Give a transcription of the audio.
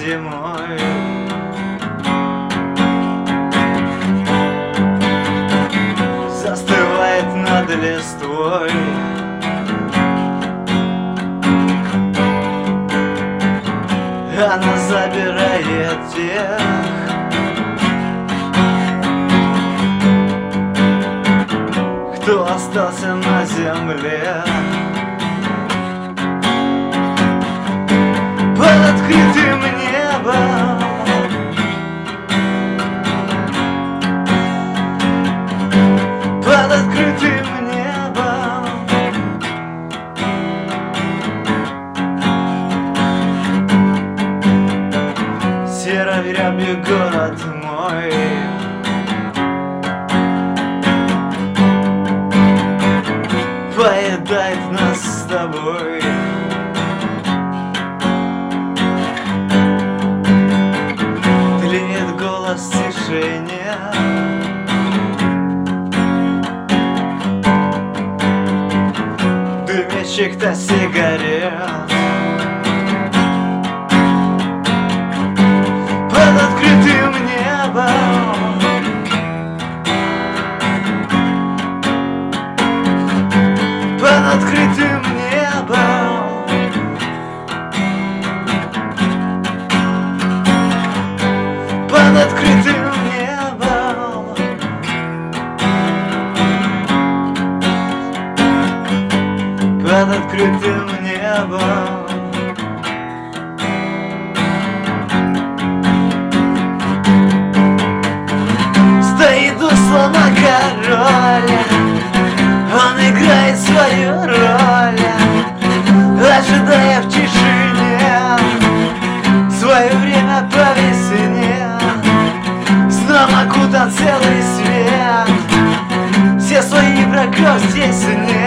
зимой. Застывает над листвой. Она забирает тех Кто остался на земле Серо-рябый город мой. Поедает нас с тобой. Тлеет голос в тишине. Дымящих-то сигарет открытым небом Под открытым небом. Под открытым небом. Стоит у слона король. Он играет свою роль kissing